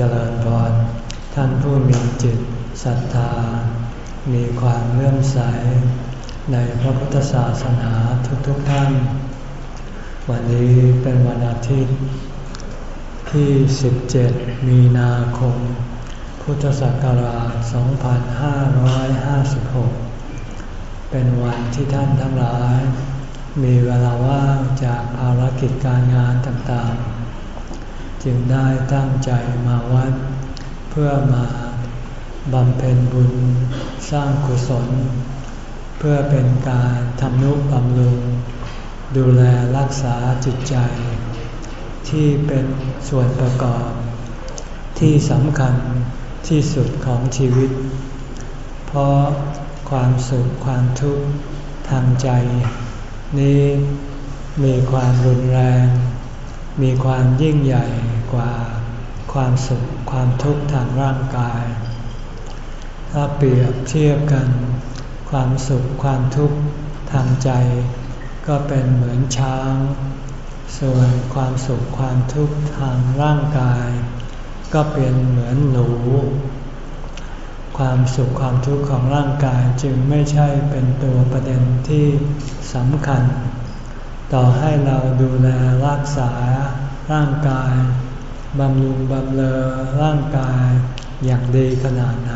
เจริญพรท่านผู้มีจิตศรัทธา มีความเลื่อมใส ในพระพุทธศาสนาทุกๆทท่าน วันนี้เป็นวันอาทิตย์ ที่ 17 มีนาคม พุทธศักราช 2556 เป็นวันที่ท่านทั้งหลาย มีเวลาว่างจากภารกิจการงานต่างๆ จึงได้ตั้งใจมาวัด เพื่อมาบำเพ็ญบุญสร้างกุศล เพื่อเป็นการทำนุบำรุง ดูแลรักษาจิตใจ ที่เป็นส่วนประกอบ ที่สำคัญที่สุดของชีวิต เพราะความสุขความทุกข์ทางใจ นี้มีความรุนแรง มีความยิ่งใหญ่กว่าความสุขความทุกข์ทางร่างกาย ถ้าเปรียบเทียบกัน ความสุขความทุกข์ทางใจ ก็เป็นเหมือนช้าง ส่วนความสุขความทุกข์ทางร่างกาย ก็เป็นเหมือนหนู ความสุขความทุกข์ของร่างกายจึงไม่ใช่เป็นตัวประเด็นที่สำคัญ ต่อให้เราดูแลรักษาร่างกายบำรุงบำเรอร่างกายอย่างดีขนาดไหน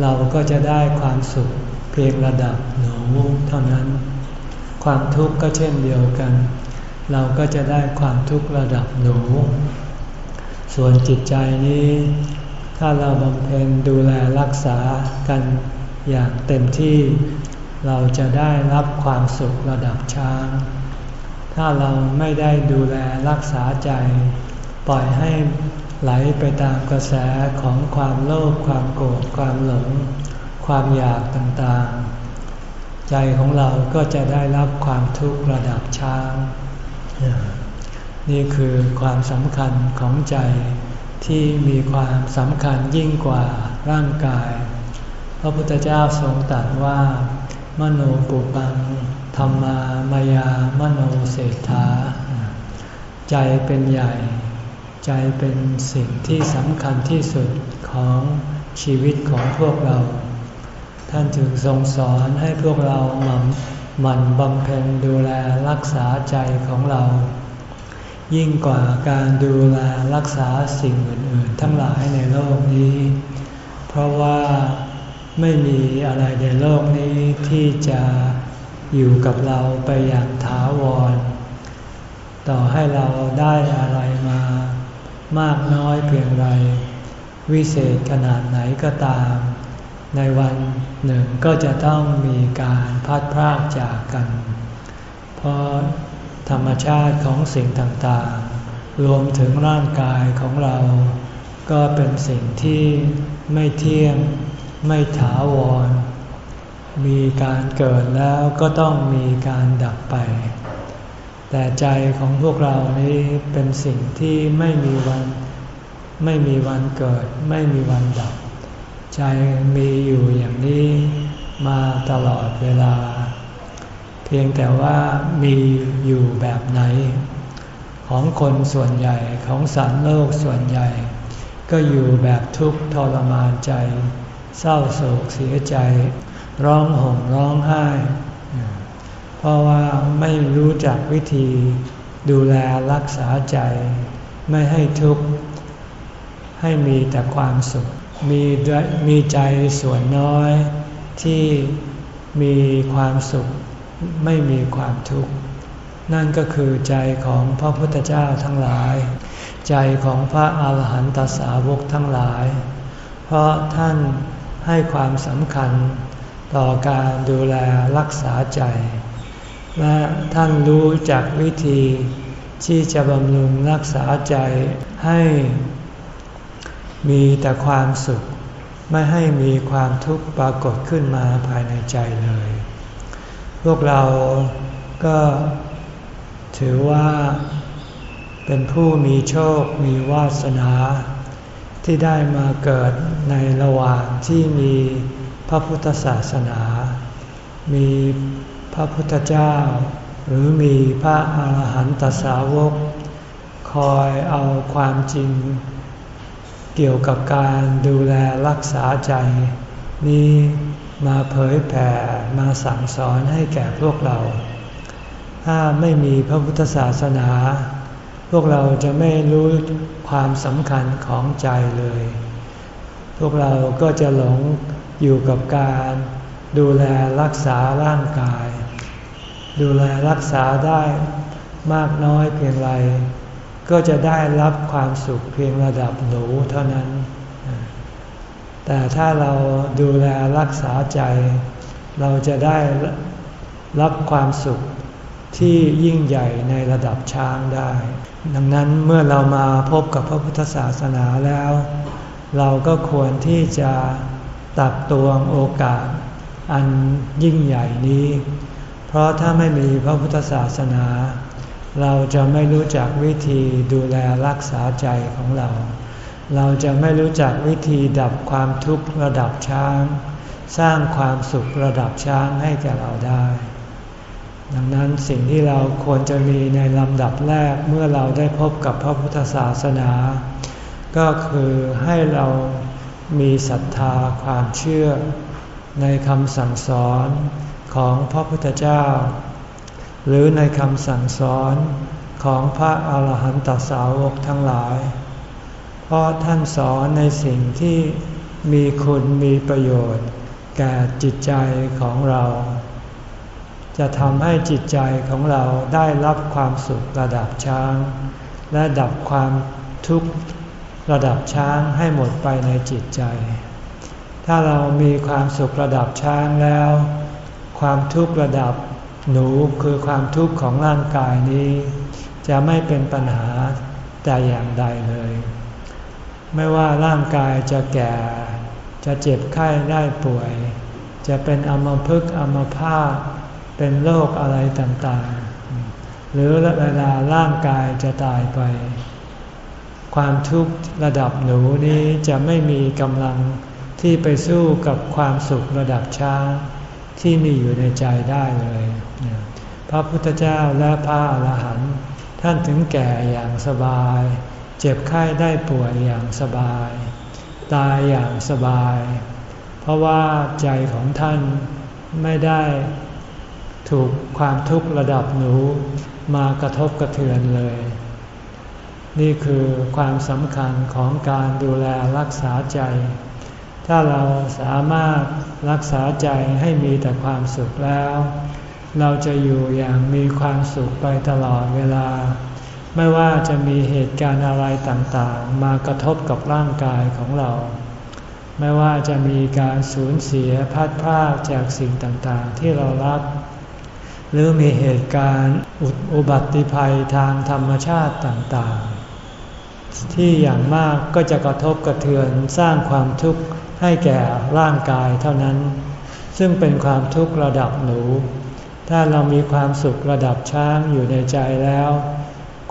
เราก็จะได้ความสุขเพียงระดับหนูเท่านั้น ความทุกข์ก็เช่นเดียวกัน เราก็จะได้ความทุกข์ระดับหนู ส่วนจิตใจนี้ ถ้าเราบำเพ็ญดูแลรักษากันอย่างเต็มที่ เราจะได้รับความสุขระดับช้าง ถ้าเราไม่ได้ดูแลรักษาใจ ปล่อยให้ไหลไปตามกระแสของความโลภความโกรธความหลง ความอยากต่างๆ ใจของเราก็จะได้รับความทุกข์ระดับช้าง นี่คือความสำคัญของใจที่มีความสำคัญยิ่งกว่าร่างกาย พระพุทธเจ้าทรงตรัสว่า มโนปุปังธรรมามายามโนเศรษฐา ใจเป็นใหญ่ ใจเป็นสิ่งที่สำคัญที่สุดของชีวิตของพวกเรา ท่านถึงทรงสอนให้พวกเราหมั่นมันบำเพ็ญดูแลรักษาใจของเรา ยิ่งกว่าการดูแลรักษาสิ่งอื่น ๆ ทั้งหลายในโลกนี้ เพราะว่า ไม่มีอะไรในโลกนี้ที่จะอยู่กับเราไปอย่างถาวร ต่อให้เราได้อะไรมามากน้อยเพียงไร วิเศษขนาดไหนก็ตาม ในวันหนึ่งก็จะต้องมีการพัดพรากจากกัน เพราะธรรมชาติของสิ่งต่างๆ รวมถึงร่างกายของเรา ก็เป็นสิ่งที่ไม่เที่ยง ไม่ถาวร มีการเกิดแล้วก็ต้องมีการดับไป แต่ใจของพวกเรานี้เป็นสิ่งที่ไม่มีวัน ไม่มีวันเกิด ไม่มีวันดับ ใจมีอยู่อย่างนี้มาตลอดเวลา เพียงแต่ว่ามีอยู่แบบไหน ของคนส่วนใหญ่ของสัตว์โลกส่วนใหญ่ ก็อยู่แบบทุกข์ทรมานใจ เศร้าโศกเสียใจ ร้องห่มร้องไห้ เพราะว่าไม่รู้จักวิธีดูแลรักษาใจ ไม่ให้ทุกข์ ให้มีแต่ความสุข มีมีใจส่วนน้อยที่มีความสุขไม่มีความทุกข์ นั่นก็คือใจของพระพุทธเจ้าทั้งหลาย ใจของพระอาหารหันตสาวกทั้งหลาย เพราะท่าน ให้ความสำคัญต่อการดูแลรักษาใจ และท่านรู้จักวิธีที่จะบำรุงรักษาใจให้มีแต่ความสุข ไม่ให้มีความทุกข์ปรากฏขึ้นมาภายในใจเลย พวกเราก็ถือว่าเป็นผู้มีโชคมีวาสนา ที่ได้มาเกิดในระหว่างที่มีพระพุทธศาสนา มีพระพุทธเจ้า หรือมีพระอาหารหันตสาวก คอยเอาความจริง เกี่ยวกับการดูแลรักษาใจ นี้มาเผยแผ่มาสั่งสอนให้แก่พวกเรา ถ้าไม่มีพระพุทธศาสนา พวกเราจะไม่รู้ความสำคัญของใจเลย พวกเราก็จะหลงอยู่กับการดูแลรักษาร่างกาย ดูแลรักษาได้มากน้อยเพียงไร ก็จะได้รับความสุขเพียงระดับหนูเท่านั้น แต่ถ้าเราดูแลรักษาใจ เราจะได้รับความสุข ที่ยิ่งใหญ่ในระดับช้างได้ ดังนั้นเมื่อเรามาพบกับพระพุทธศาสนาแล้ว เราก็ควรที่จะตักตวงโอกาสอันยิ่งใหญ่นี้ เพราะถ้าไม่มีพระพุทธศาสนา เราจะไม่รู้จักวิธีดูแลรักษาใจของเรา เราจะไม่รู้จักวิธีดับความทุกข์ระดับช้าง สร้างความสุขระดับช้างให้แก่เราได้ ดังนั้นสิ่งที่เราควรจะมีในลำดับแรกเมื่อเราได้พบกับพระพุทธศาสนา ก็คือให้เรามีศรัทธาความเชื่อในคำสั่งสอนของพระพุทธเจ้า หรือในคำสั่งสอนของพระอาหารหันตสาวกทั้งหลาย เพราะท่านสอนในสิ่งที่มีคุณมีประโยชน์ แก่จิตใจของเรา จะทำให้จิตใจของเราได้รับความสุขระดับช้าง และดับความทุกข์ระดับช้างให้หมดไปในจิตใจ ถ้าเรามีความสุขระดับช้างแล้ว ความทุกข์ระดับหนูคือความทุกข์ของร่างกายนี้ จะไม่เป็นปัญหาแต่อย่างใดเลย ไม่ว่าร่างกายจะแก่ จะเจ็บไข้ได้ป่วย จะเป็นอมพึกอมพาต เป็นโรคอะไรต่างๆ หรือเวลาร่างกายจะตายไป ความทุกข์ระดับหนูนี้จะไม่มีกำลังที่ไปสู้กับความสุขระดับช้างที่มีอยู่ในใจได้เลย พระพุทธเจ้าและพระอรหันต์ท่านถึงแก่อย่างสบาย เจ็บไข้ได้ป่วยอย่างสบาย ตายอย่างสบาย เพราะว่าใจของท่านไม่ได้ ถูกความทุกข์ระดับหนูมากระทบกระเทือนเลย นี่คือความสำคัญของการดูแลรักษาใจ ถ้าเราสามารถรักษาใจให้มีแต่ความสุขแล้ว เราจะอยู่อย่างมีความสุขไปตลอดเวลา ไม่ว่าจะมีเหตุการณ์อะไรต่างๆ มากระทบกับร่างกายของเรา ไม่ว่าจะมีการสูญเสียพัดพลาดจากสิ่งต่างๆ ที่เรารัก หรือมีเหตุการณ์อุบัติภัยทางธรรมชาติต่างๆ ที่อย่างมากก็จะกระทบกระเทือนสร้างความทุกข์ให้แก่ร่างกายเท่านั้น ซึ่งเป็นความทุกข์ระดับหนู ถ้าเรามีความสุขระดับช้างอยู่ในใจแล้ว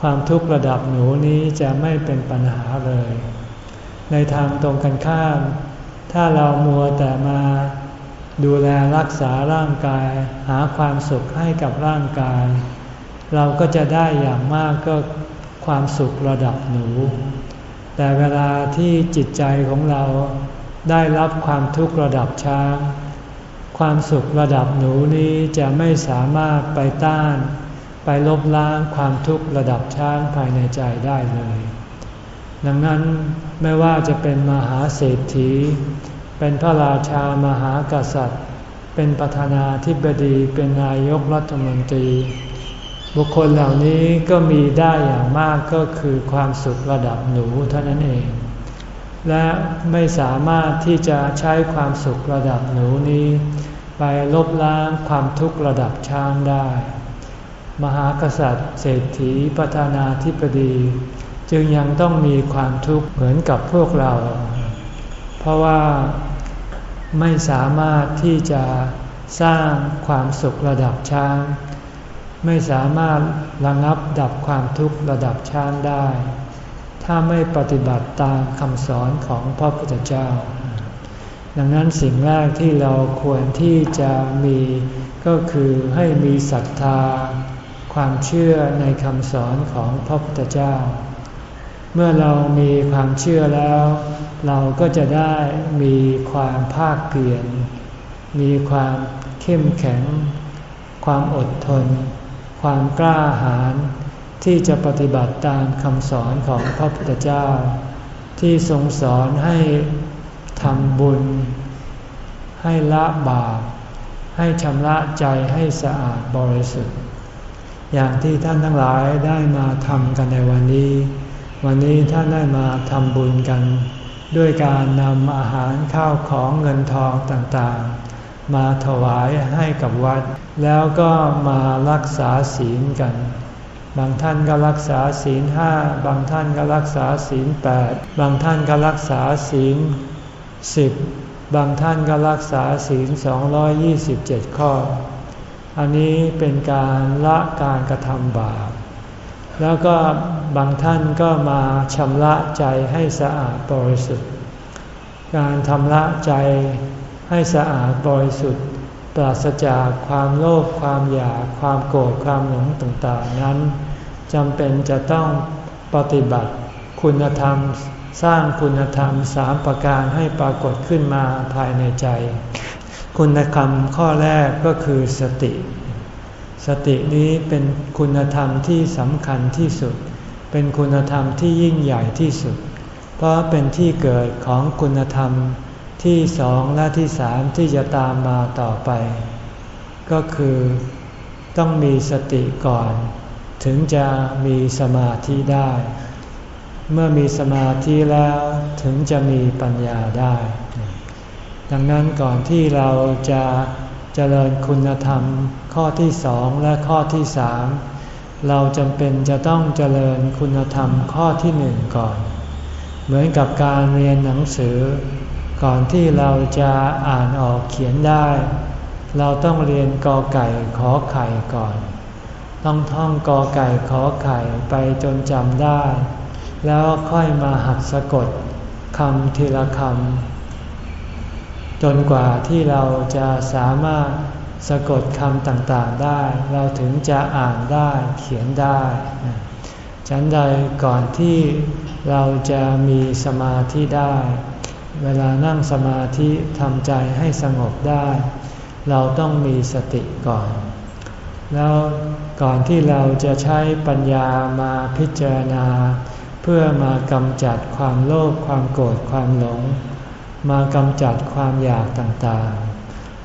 ความทุกข์ระดับหนูนี้จะไม่เป็นปัญหาเลย ในทางตรงกันข้าม ถ้าเรามัวแต่มา ดูแลรักษาร่างกาย หาความสุขให้กับร่างกาย เราก็จะได้อย่างมากก็ความสุขระดับหนู แต่เวลาที่จิตใจของเราได้รับความทุกข์ระดับช้าง ความสุขระดับหนูนี้จะไม่สามารถไปต้าน ไปลบล้างความทุกข์ระดับช้างภายในใจได้เลย ดังนั้นไม่ว่าจะเป็นมหาเศรษฐี เป็นพระราชามหากษัตริย์ เป็นประธานาธิบดี เป็นนายกรัฐมนตรี บุคคลเหล่านี้ก็มีได้อย่างมากก็คือความสุขระดับหนูเท่านั้นเอง และไม่สามารถที่จะใช้ความสุขระดับหนูนี้ ไปลบล้างความทุกข์ระดับช้างได้ มหากษัตริย์ เศรษฐีประธานาธิบดี จึงยังต้องมีความทุกข์เหมือนกับพวกเรา เพราะว่าไม่สามารถที่จะสร้างความสุขระดับช้าง ไม่สามารถระงับดับความทุกข์ระดับช้างได้ ถ้าไม่ปฏิบัติตามคำสอนของพระพุทธเจ้า ดังนั้นสิ่งแรกที่เราควรที่จะมีก็คือให้มีศรัทธา ความเชื่อในคำสอนของพระพุทธเจ้า เมื่อเรามีความเชื่อแล้ว เราก็จะได้มีความภาคเปลี่ยนมีความเข้มแข็ง ความอดทน ความกล้าหาญที่จะปฏิบัติตามคำสอนของพระพุทธเจ้า ที่ทรงสอนให้ทำบุญ ให้ละบาป ให้ชำระใจให้สะอาดบริสุทธิ์ อย่างที่ท่านทั้งหลายได้มาทำกันในวันนี้ วันนี้ท่านได้มาทำบุญกัน ด้วยการนำอาหารข้าวของเงินทองต่างๆ มาถวายให้กับวัด แล้วก็มารักษาศีลกัน บางท่านก็รักษาศีลห้าบางท่านก็รักษาศีลแปดบางท่านก็รักษาศีลสิบบางท่านก็รักษาศีล 227 ข้อ อันนี้เป็นการละการกระทำบาป แล้วก็ บางท่านก็มาชำระใจให้สะอาดบริสุทธิ์ การทำละใจให้สะอาดบริสุทธิ์ ปราศจากความโลภความอยากความโกรธความหลงต่างๆ นั้นจำเป็นจะต้องปฏิบัติคุณธรรมสร้างคุณธรรมสามประการให้ปรากฏขึ้นมาภายในใจ คุณธรรมข้อแรกก็คือสติ สตินี้เป็นคุณธรรมที่สำคัญที่สุด เป็นคุณธรรมที่ยิ่งใหญ่ที่สุด เพราะเป็นที่เกิดของคุณธรรมที่สองและที่สามที่จะตามมาต่อไป ก็คือต้องมีสติก่อน ถึงจะมีสมาธิได้ เมื่อมีสมาธิแล้วถึงจะมีปัญญาได้ ดังนั้นก่อนที่เราจะเจริญคุณธรรมข้อที่สองและข้อที่สาม เราจำเป็นจะต้องเจริญคุณธรรมข้อที่หนึ่งก่อน เหมือนกับการเรียนหนังสือ ก่อนที่เราจะอ่านออกเขียนได้ เราต้องเรียนกอไก่ขอไข่ก่อน ต้องท่องกอไก่ขอไข่ไปจนจำได้ แล้วค่อยมาหัดสะกดคำทีละคำจนกว่าที่เราจะสามารถ สะกดคำต่างๆได้ เราถึงจะอ่านได้เขียนได้ฉันใดก่อนที่เราจะมีสมาธิได้ เวลานั่งสมาธิทำใจให้สงบได้ เราต้องมีสติก่อน แล้วก่อนที่เราจะใช้ปัญญามาพิจารณา เพื่อมากำจัดความโลภความโกรธความหลง มากำจัดความอยากต่างๆ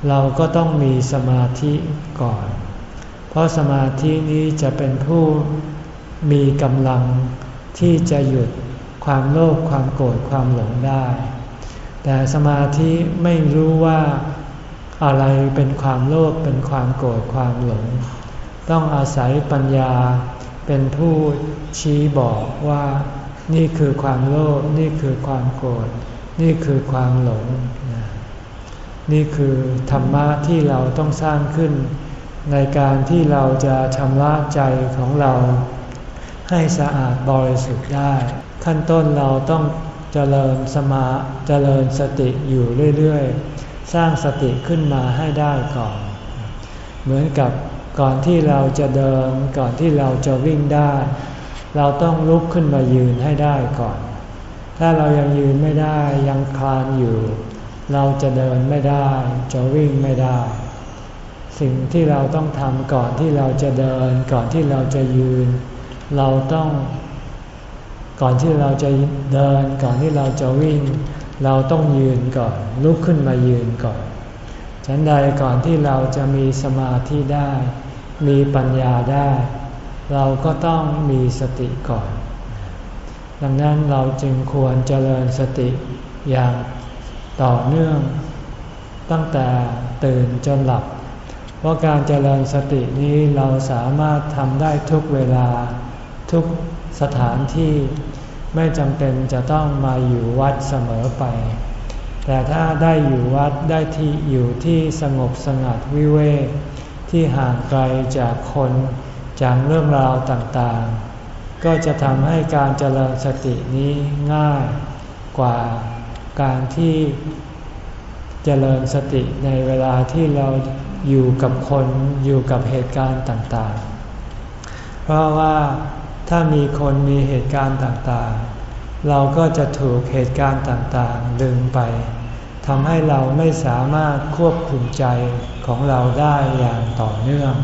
เราก็ต้องมีสมาธิก่อน เพราะสมาธินี้จะเป็นผู้มีกำลังที่จะหยุดความโลภความโกรธความหลงได้ แต่สมาธิไม่รู้ว่าอะไรเป็นความโลภเป็นความโกรธความหลง ต้องอาศัยปัญญาเป็นผู้ชี้บอกว่านี่คือความโลภนี่คือความโกรธนี่คือความหลง นี่คือธรรมะที่เราต้องสร้างขึ้น ในการที่เราจะชำระใจของเรา ให้สะอาดบริสุทธิ์ได้ ขั้นต้นเราต้องเจริญสมาเจริญสติอยู่เรื่อยๆ สร้างสติขึ้นมาให้ได้ก่อน เหมือนกับก่อนที่เราจะเดินก่อนที่เราจะวิ่งได้ เราต้องลุกขึ้นมายืนให้ได้ก่อน ถ้าเรายังยืนไม่ได้ยังคลานอยู่ เราจะเดินไม่ได้ จะวิ่งไม่ได้ สิ่งที่เราต้องทำก่อนที่เราจะเดิน ก่อนที่เราจะยืน เราต้อง ก่อนที่เราจะเดิน ก่อนที่เราจะวิ่ง เราต้องยืนก่อน ลุกขึ้นมายืนก่อน ฉันใดก่อนที่เราจะมีสมาธิได้ มีปัญญาได้ เราก็ต้องมีสติก่อน ดังนั้นเราจึงควรเจริญสติอย่าง ต่อเนื่องตั้งแต่ตื่นจนหลับ เพราะการเจริญสตินี้เราสามารถทำได้ทุกเวลาทุกสถานที่ไม่จำเป็นจะต้องมาอยู่วัดเสมอไป แต่ถ้าได้อยู่วัดได้ที่อยู่ที่สงบสงัดวิเวกที่ห่างไกลจากคนจากเรื่องราวต่างๆ ก็จะทำให้การเจริญสตินี้ง่ายกว่า การที่เจริญสติในเวลาที่เราอยู่กับคนอยู่กับเหตุการณ์ต่างๆ เพราะว่าถ้ามีคนมีเหตุการณ์ต่างๆ เราก็จะถูกเหตุการณ์ต่างๆ ดึงไปทำให้เราไม่สามารถควบคุมใจของเราได้อย่างต่อเนื่อง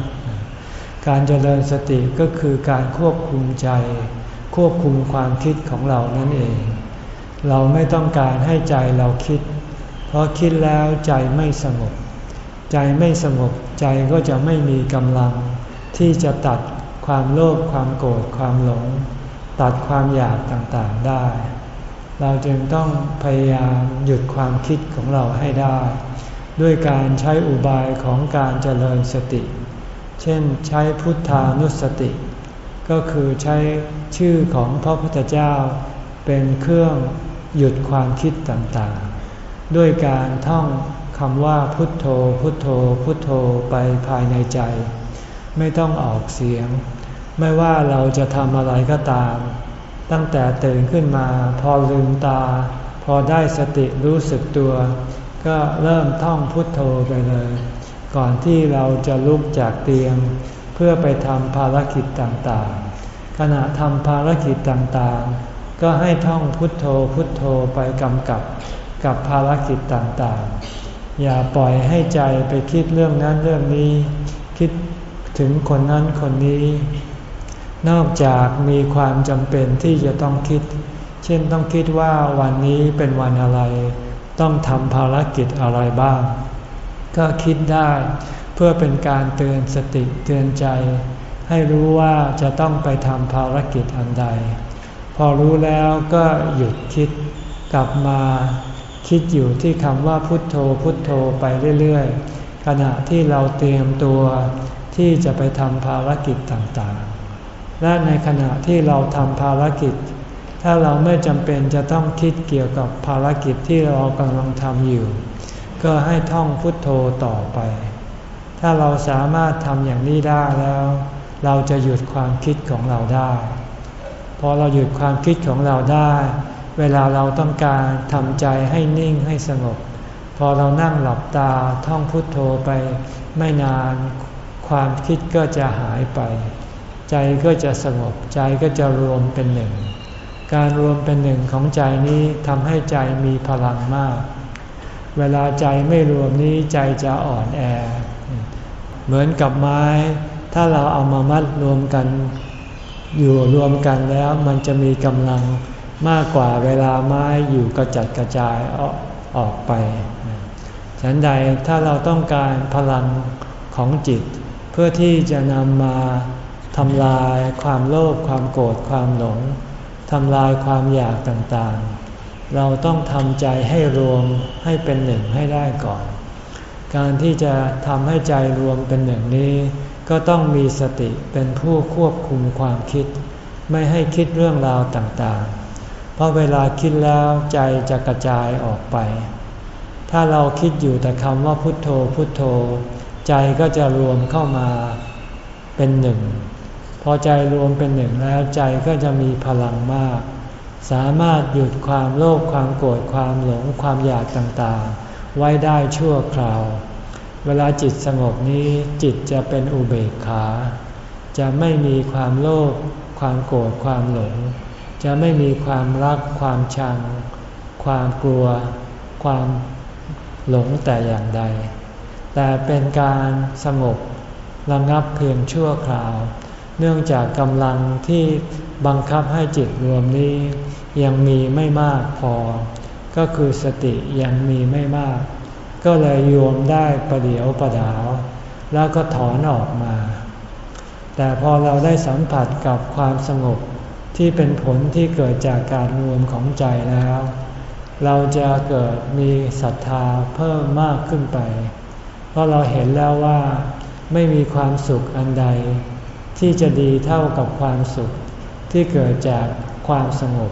การเจริญสติก็คือการควบคุมใจ ควบคุมความคิดของเรานั่นเอง เราไม่ต้องการให้ใจเราคิด เพราะคิดแล้วใจไม่สงบ ใจไม่สงบใจก็จะไม่มีกำลัง ที่จะตัดความโลภความโกรธความหลง ตัดความอยากต่างๆได้ เราจึงต้องพยายามหยุดความคิดของเราให้ได้ ด้วยการใช้อุบายของการเจริญสติ เช่นใช้พุทธานุสติ ก็คือใช้ชื่อของพระพุทธเจ้าเป็นเครื่อง หยุดความคิดต่างๆ ด้วยการท่องคำว่าพุทโธ พุทโธ พุทโธไปภายในใจ ไม่ต้องออกเสียง ไม่ว่าเราจะทำอะไรก็ตาม ตั้งแต่ตื่นขึ้นมาพอลืมตา พอได้สติรู้สึกตัว ก็เริ่มท่องพุทโธไปเลย ก่อนที่เราจะลุกจากเตียง เพื่อไปทำภารกิจต่างๆ ขณะทำภารกิจต่างๆ ก็ให้ท่องพุทโธพุทโธไปกำกับกับภารกิจต่างๆ อย่าปล่อยให้ใจไปคิดเรื่องนั้นเรื่องนี้ คิดถึงคนนั้นคนนี้ นอกจากมีความจำเป็นที่จะต้องคิด เช่นต้องคิดว่าวันนี้เป็นวันอะไร ต้องทำภารกิจอะไรบ้าง ก็คิดได้เพื่อเป็นการเตือนสติเตือนใจ ให้รู้ว่าจะต้องไปทำภารกิจอันใด อรู้แล้วก็หยุดคิดกลับมาคิดอยู่ที่คำว่าพุทโธพุทโธไปเรื่อยๆ ขณะที่เราเตรียมตัวที่จะไปทำภารกิจต่างๆ และในขณะที่เราทำภารกิจ ถ้าเราไม่จำเป็นจะต้องคิดเกี่ยวกับภารกิจที่เรากำลังทำอยู่ ก็ให้ท่องพุทโธต่อไป ถ้าเราสามารถทำอย่างนี้ได้แล้ว เราจะหยุดความคิดของเราได้ พอเราหยุดความคิดของเราได้ เวลาเราต้องการทำใจให้นิ่งให้สงบ พอเรานั่งหลับตาท่องพุทโธไปไม่นานความคิดก็จะหายไป ใจก็จะสงบใจก็จะรวมเป็นหนึ่ง การรวมเป็นหนึ่งของใจนี้ทำให้ใจมีพลังมาก เวลาใจไม่รวมนี้ใจจะอ่อนแอ เหมือนกับไม้ ถ้าเราเอามามัดรวมกัน อยู่รวมกันแล้วมันจะมีกำลังมากกว่าเวลาไม้อยู่กระจัดกระจายออกออกไป ฉันใดถ้าเราต้องการพลังของจิต เพื่อที่จะนำมาทำลายความโลภความโกรธความหลงทำลายความอยากต่างๆ เราต้องทำใจให้รวมให้เป็นหนึ่งให้ได้ก่อน การที่จะทำให้ใจรวมเป็นหนึ่งนี้ ก็ต้องมีสติเป็นผู้ควบคุมความคิด ไม่ให้คิดเรื่องราวต่างๆ เพราะเวลาคิดแล้วใจจะกระจายออกไป ถ้าเราคิดอยู่แต่คำว่าพุทโธพุทโธ ใจก็จะรวมเข้ามาเป็นหนึ่ง พอใจรวมเป็นหนึ่งแล้วใจก็จะมีพลังมาก สามารถหยุดความโลภความโกรธความหลงความอยากต่างๆ ไว้ได้ชั่วคราว เวลาจิตสงบนี้จิตจะเป็นอุเบกขา จะไม่มีความโลภความโกรธความหลง จะไม่มีความรักความชัง ความกลัว ความหลงแต่อย่างใด แต่เป็นการสงบระงับเพียงชั่วคราว เนื่องจากกำลังที่บังคับให้จิตรวมนี้ยังมีไม่มากพอ ก็คือสติยังมีไม่มาก ก็เลยโยมได้ประเดียวประดาว แล้วก็ถอนออกมา แต่พอเราได้สัมผัสกับความสงบที่เป็นผลที่เกิดจากการรวมของใจแล้ว เราจะเกิดมีศรัทธาเพิ่มมากขึ้นไป เพราะเราเห็นแล้วว่าไม่มีความสุขอันใด ที่จะดีเท่ากับความสุขที่เกิดจากความสงบ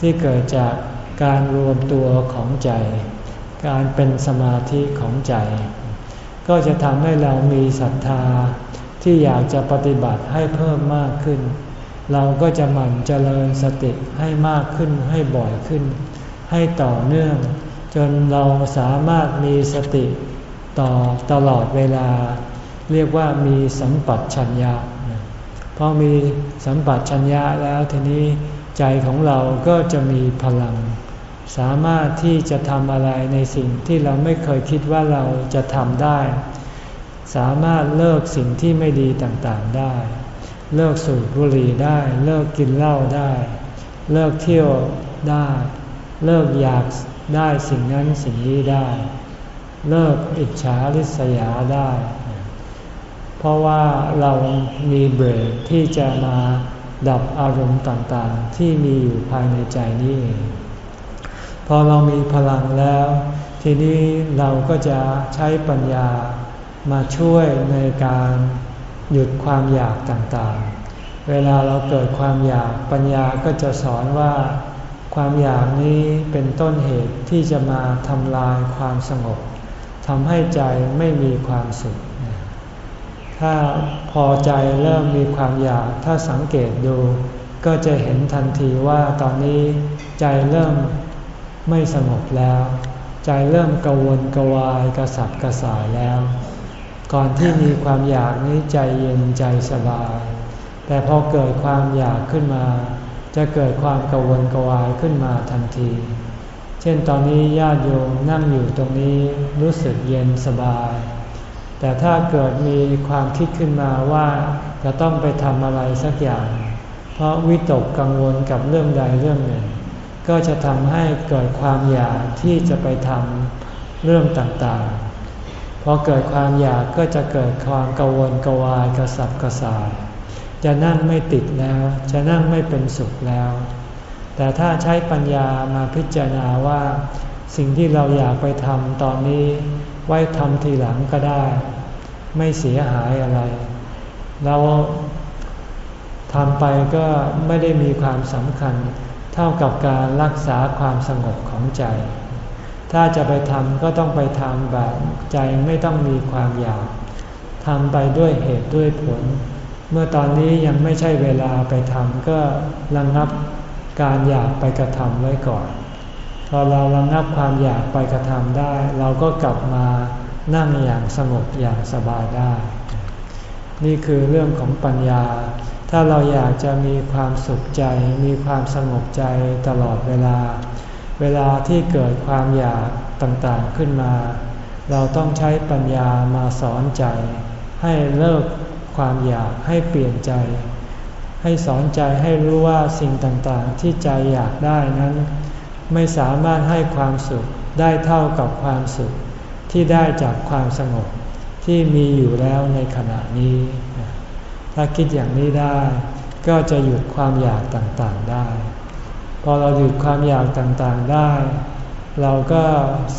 ที่เกิดจากการรวมตัวของใจ การเป็นสมาธิของใจ ก็จะทำให้เรามีศรัทธาที่อยากจะปฏิบัติให้เพิ่มมากขึ้น เราก็จะหมั่นเจริญสติให้มากขึ้นให้บ่อยขึ้น ให้ต่อเนื่อง จนเราสามารถมีสติต่อตลอดเวลา เรียกว่ามีสัมปัชัญญะพอมีสัมปัชัญญะแล้วทีนี้ใจของเราก็จะมีพลัง สามารถที่จะทำอะไรในสิ่งที่เราไม่เคยคิดว่าเราจะทำได้ สามารถเลิกสิ่งที่ไม่ดีต่างๆได้ เลิกสูบบุหรี่ได้ เลิกกินเหล้าได้ เลิกเที่ยวได้ เลิกอยากได้สิ่งนั้นสิ่งนี้ได้ เลิกอิจฉาริษยาได้ เพราะว่าเรามีเบรกที่จะมาดับอารมณ์ต่างๆ ที่มีอยู่ภายในใจนี้เอง พอเรามีพลังแล้ว ทีนี้เราก็จะใช้ปัญญามาช่วยในการหยุดความอยากต่างๆ เวลาเราเกิดความอยากปัญญาก็จะสอนว่า ความอยากนี้เป็นต้นเหตุที่จะมาทำลายความสงบทำให้ใจไม่มีความสุข ถ้าพอใจเริ่มมีความอยาก ถ้าสังเกตดู ก็จะเห็นทันทีว่าตอนนี้ใจเริ่ม ไม่สงบแล้ว ใจเริ่มกังวลกวายกระสับกระส่ายแล้ว ก่อนที่มีความอยากนี้ใจเย็นใจสบาย แต่พอเกิดความอยากขึ้นมา จะเกิดความกังวลกวายขึ้นมาทันที เช่นตอนนี้ญาติโยมนั่งอยู่ตรงนี้รู้สึกเย็นสบาย แต่ถ้าเกิดมีความคิดขึ้นมาว่าจะต้องไปทำอะไรสักอย่าง เพราะวิตกกังวลกับเรื่องใดเรื่องหนึ่ง ก็จะทำให้เกิดความอยากที่จะไปทำเรื่องต่างๆ พอเกิดความอยากก็จะเกิดความกังวลกวายกระสับกระส่าย จะนั่งไม่ติดแล้ว จะนั่งไม่เป็นสุขแล้ว แต่ถ้าใช้ปัญญามาพิจารณาว่า สิ่งที่เราอยากไปทำตอนนี้ไว้ทำทีหลังก็ได้ ไม่เสียหายอะไร เราทำไปก็ไม่ได้มีความสำคัญ เท่ากับการรักษาความสงบของใจ ถ้าจะไปทำก็ต้องไปทำแบบใจไม่ต้องมีความอยากทำไปด้วยเหตุด้วยผล เมื่อตอนนี้ยังไม่ใช่เวลาไปทำก็ระงับการอยากไปกระทำไว้ก่อน พอเราระงับความอยากไปกระทำได้ เราก็กลับมานั่งอย่างสงบอย่างสบายได้ นี่คือเรื่องของปัญญา ถ้าเราอยากจะมีความสุขใจ มีความสงบใจตลอดเวลา เวลาที่เกิดความอยากต่างๆขึ้นมา เราต้องใช้ปัญญามาสอนใจ ให้เลิกความอยากให้เปลี่ยนใจ ให้สอนใจให้รู้ว่าสิ่งต่างๆ ที่ใจอยากได้นั้น ไม่สามารถให้ความสุขได้เท่ากับความสุขที่ได้จากความสงบที่มีอยู่แล้วในขณะนี้ ถ้าคิดอย่างนี้ได้ ก็จะหยุดความอยากต่างๆได้ พอเราหยุดความอยากต่างๆได้ เราก็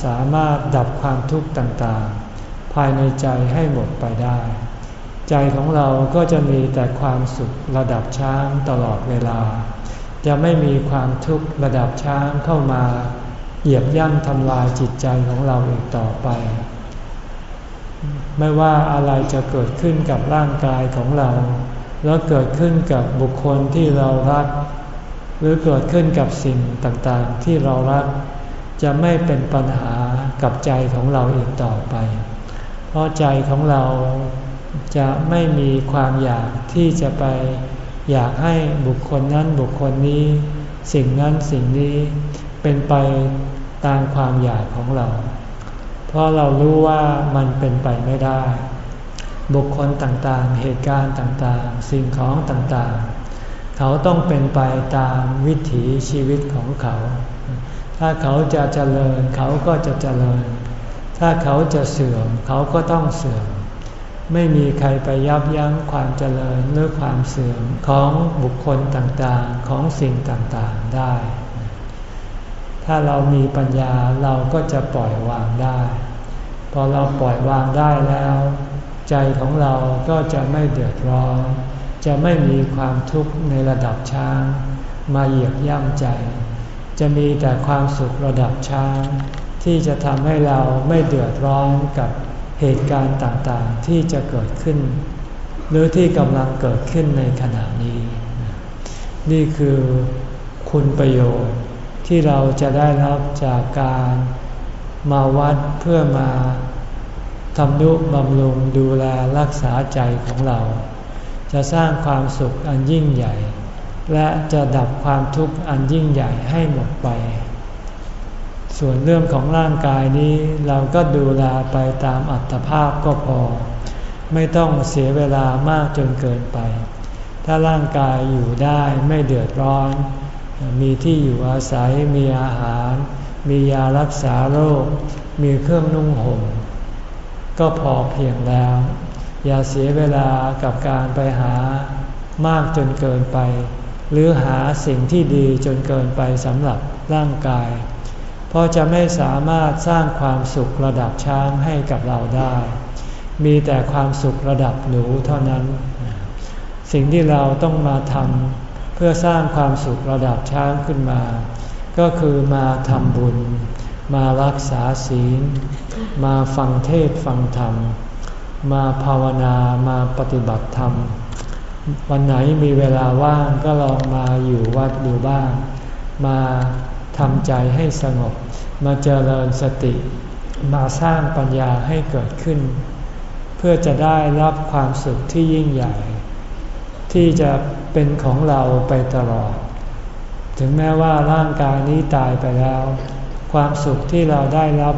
สามารถดับความทุกข์ต่างๆ ภายในใจให้หมดไปได้ ใจของเราก็จะมีแต่ความสุขระดับช้างตลอดเวลา จะไม่มีความทุกข์ระดับช้างเข้ามา เหยียบย่ำทำลายจิตใจของเราอีกต่อไป ไม่ว่าอะไรจะเกิดขึ้นกับร่างกายของเรา แล้วเกิดขึ้นกับบุคคลที่เรารัก หรือเกิดขึ้นกับสิ่งต่างๆที่เรารัก จะไม่เป็นปัญหากับใจของเราอีกต่อไป เพราะใจของเราจะไม่มีความอยากที่จะไป อยากให้บุคคลนั้นบุคคลนี้ สิ่งนั้นสิ่งนี้เป็นไปตามความอยากของเรา ราะเรารู้ว่ามันเป็นไปไม่ได้ บุคคลต่างๆ เหตุการณ์ต่างๆ สิ่งของต่างๆ เขาต้องเป็นไปตามวิถีชีวิตของเขา ถ้าเขาจะเจริญเขาก็จะเจริญ ถ้าเขาจะเสื่อมเขาก็ต้องเสื่อม ไม่มีใครไปยับยั้งความเจริญหรือความเสื่อมของบุคคลต่างๆ ของสิ่งต่างๆได้ถ้าเรามีปัญญาเราก็จะปล่อยวางได้ พอเราปล่อยวางได้แล้ว ใจของเราก็จะไม่เดือดร้อน จะไม่มีความทุกข์ในระดับช้าง มาเหยียบย่ำใจ จะมีแต่ความสุขระดับช้าง ที่จะทำให้เราไม่เดือดร้อนกับเหตุการณ์ต่างๆที่จะเกิดขึ้น หรือที่กำลังเกิดขึ้นในขณะนี้ นี่คือคุณประโยชน์ที่เราจะได้รับจากการ มาวัดเพื่อมาทำนุบำรุงดูแลรักษาใจของเรา จะสร้างความสุขอันยิ่งใหญ่ และจะดับความทุกข์อันยิ่งใหญ่ให้หมดไป ส่วนเรื่องของร่างกายนี้เราก็ดูแลไปตามอัตภาพก็พอ ไม่ต้องเสียเวลามากจนเกินไป ถ้าร่างกายอยู่ได้ไม่เดือดร้อน มีที่อยู่อาศัยมีอาหาร มียารักษาโรค มีเครื่องนุ่งห่ม ก็พอเพียงแล้ว อย่าเสียเวลากับการไปหามากจนเกินไป หรือหาสิ่งที่ดีจนเกินไปสำหรับร่างกาย เพราะจะไม่สามารถสร้างความสุขระดับช้างให้กับเราได้ มีแต่ความสุขระดับหนูเท่านั้น สิ่งที่เราต้องมาทำเพื่อสร้างความสุขระดับช้างขึ้นมา ก็คือมาทำบุญ มารักษาศีล มาฟังเทศฟังธรรม มาภาวนามาปฏิบัติธรรม วันไหนมีเวลาว่างก็ลองมาอยู่วัดดูบ้าง มาทำใจให้สงบ มาเจริญสติ มาสร้างปัญญาให้เกิดขึ้น เพื่อจะได้รับความสุขที่ยิ่งใหญ่ ที่จะเป็นของเราไปตลอด ถึงแม้ว่าร่างกายนี้ตายไปแล้ว ความสุขที่เราได้รับ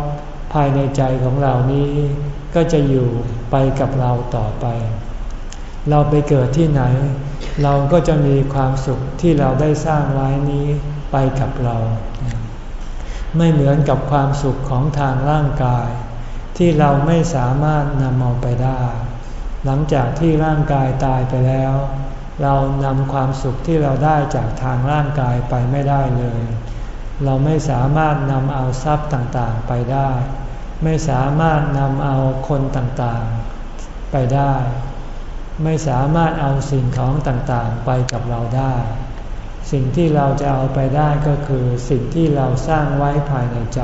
ภายในใจของเรานี้ ก็จะอยู่ไปกับเราต่อไป เราไปเกิดที่ไหน เราก็จะมีความสุขที่เราได้สร้างไว้นี้ไปกับเรา ไม่เหมือนกับความสุขของทางร่างกาย ที่เราไม่สามารถนำเอาไปได้ หลังจากที่ร่างกายตายไปแล้ว เรานำความสุขที่เราได้จากทางร่างกายไปไม่ได้เลย เราไม่สามารถนำเอาทรัพย์ต่างๆไปได้ ไม่สามารถนำเอาคนต่างๆไปได้ ไม่สามารถเอาสิ่งของต่างๆไปกับเราได้ สิ่งที่เราจะเอาไปได้ก็คือสิ่งที่เราสร้างไว้ภายในใจ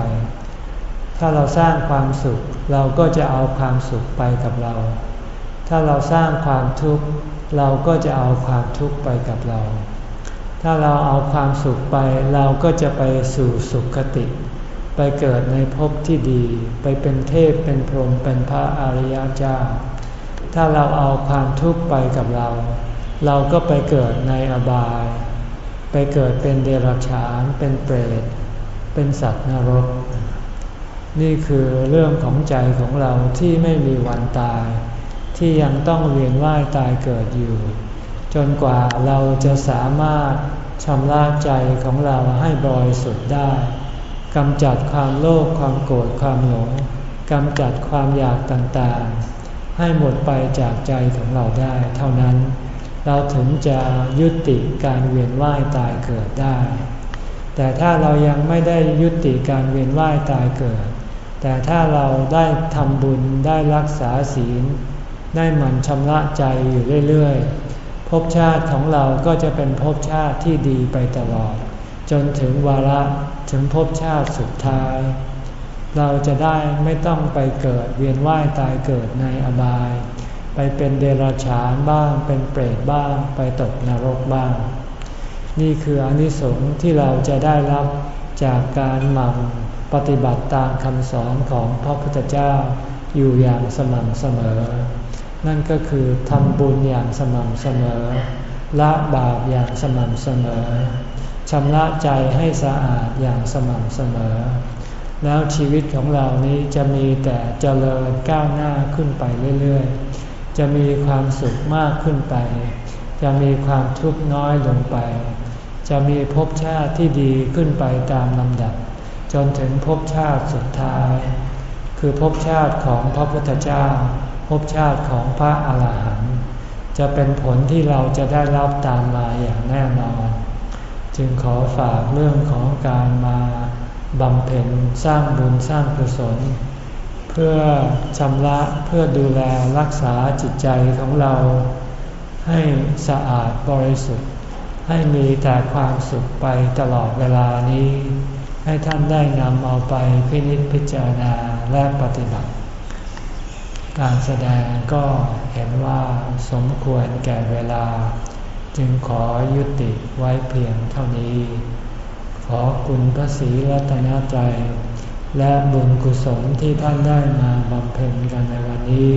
ถ้าเราสร้างความสุขเราก็จะเอาความสุขไปกับเรา ถ้าเราสร้างความทุกข์ เราก็จะเอาความทุกข์ไปกับเรา ถ้าเราเอาความสุขไปเราก็จะไปสู่สุขคติ ไปเกิดในภพที่ดี ไปเป็นเทพเป็นพรหมเป็นพระอริยเจ้า ถ้าเราเอาความทุกข์ไปกับเรา เราก็ไปเกิดในอบาย ไปเกิดเป็นเดรัจฉาน เป็นเปรต เป็นสัตว์นรก นี่คือเรื่องของใจของเราที่ไม่มีวันตาย ที่ยังต้องเวียนว่ายตายเกิดอยู่ จนกว่าเราจะสามารถชำระใจของเราให้บริสุทธิ์ได้กำจัดความโลภความโกรธความหลงกำจัดความอยากต่างๆ ให้หมดไปจากใจของเราได้ เท่านั้น เราถึงจะยุติการเวียนว่ายตายเกิดได้ แต่ถ้าเรายังไม่ได้ยุติการเวียนว่ายตายเกิด แต่ถ้าเราได้ทำบุญได้รักษาศีล ได้หมั่นชำระใจอยู่เรื่อยๆภพชาติของเราก็จะเป็นภพชาติที่ดีไปตลอด จนถึงวาระถึงภพชาติสุดท้าย เราจะได้ไม่ต้องไปเกิดเวียนว่ายตายเกิดในอบาย ไปเป็นเดรัจฉานบ้าง เป็นเปรตบ้าง ไปตกนรกบ้าง นี่คืออนิสงส์ที่เราจะได้รับจากการหมั่นปฏิบัติตามคำสอนของพระพุทธเจ้าอยู่อย่างสม่ำเสมอ นั่นก็คือทำบุญอย่างสม่ำเสมอ ละบาปอย่างสม่ำเสมอชำระใจให้สะอาดอย่างสม่ำเสมอ แล้วชีวิตของเรานี้จะมีแต่เจริญก้าวหน้าขึ้นไปเรื่อยๆ จะมีความสุขมากขึ้นไป จะมีความทุกข์น้อยลงไป จะมีภพชาติที่ดีขึ้นไปตามลำดับ จนถึงภพชาติสุดท้าย คือภพชาติของพระพุทธเจ้า ภพชาติของพระอาหารหันต์จะเป็นผลที่เราจะได้รับตามมาอย่างแน่นอน จึงขอฝากเรื่องของการมาบำเพ็ญสร้างบุญสร้างกุศล เพื่อชำระเพื่อดูแลรักษาจิตใจของเรา ให้สะอาดบริสุทธิ์ ให้มีแต่ความสุขไปตลอดเวลานี้ ให้ท่านได้นำเอาไปพินิจพิจารณาและปฏิบัติ การแสดงก็เห็นว่าสมควรแก่เวลา จึงขอยุติไว้เพียงเท่านี้ ขอคุณพระศรีรัตนตรัยและบุญกุศลที่ท่านได้มาบำเพ็ญกันในวันนี้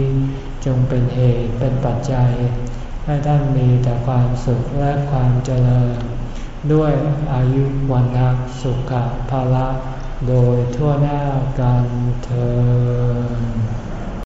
จงเป็นเหตุเป็นปัจจัย ให้ท่านมีแต่ความสุขและความเจริญ ด้วยอายุวันนะสุขภาละ โดยทั่วหน้ากันเธอ